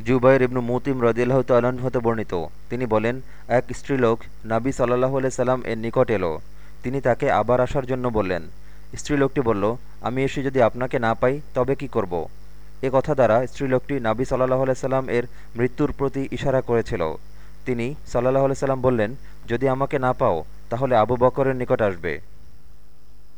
জুবাইর ইবনু মুতিম রদিল্লাহ তালন হতে বর্ণিত। তিনি বলেন, এক স্ত্রীলোক নাবি সাল্লাহ সাল্লাম এর নিকট এলো। তিনি তাকে আবার আসার জন্য বললেন, স্ত্রীলোকটি বলল, আমি এসে যদি আপনাকে না পাই, তবে কি করব? এ কথা দ্বারা স্ত্রীলোকটি নাবি সাল্লাহ সাল্লাম এর মৃত্যুর প্রতি ইশারা করেছিল। তিনি সাল্লাহ সাল্লাম বললেন, যদি আমাকে না পাও, তাহলে আবু বকরের নিকট আসবে।